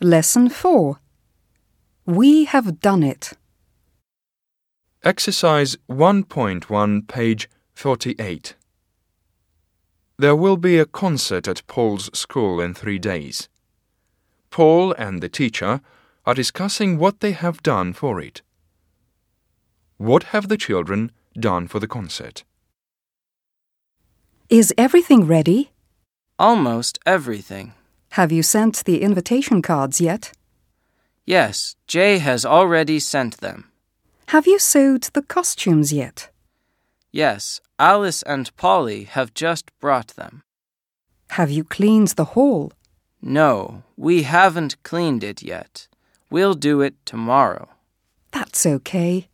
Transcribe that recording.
Lesson 4 We have done it. Exercise 1.1, page 48. There will be a concert at Paul's school in three days. Paul and the teacher are discussing what they have done for it. What have the children done for the concert? Is everything ready? Almost everything. Have you sent the invitation cards yet? Yes, Jay has already sent them. Have you sewed the costumes yet? Yes, Alice and Polly have just brought them. Have you cleaned the hall? No, we haven't cleaned it yet. We'll do it tomorrow. That's okay.